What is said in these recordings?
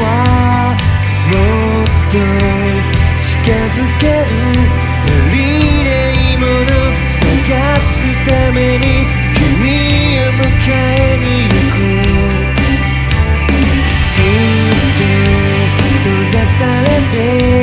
はもっと近づける足りないもの探すために君を迎えに行こうずっと閉ざされて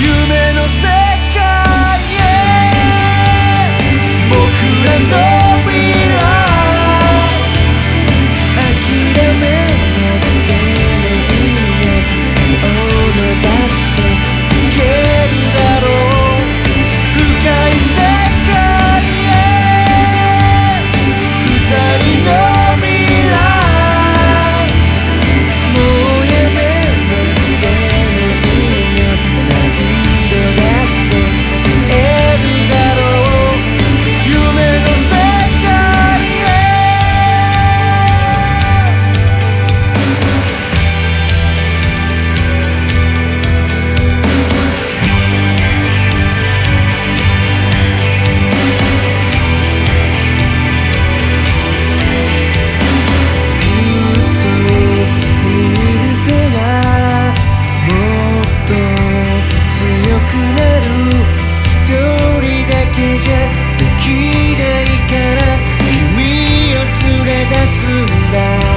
夢の世界へ。僕らのけじゃできないから君を連れ出すんだ。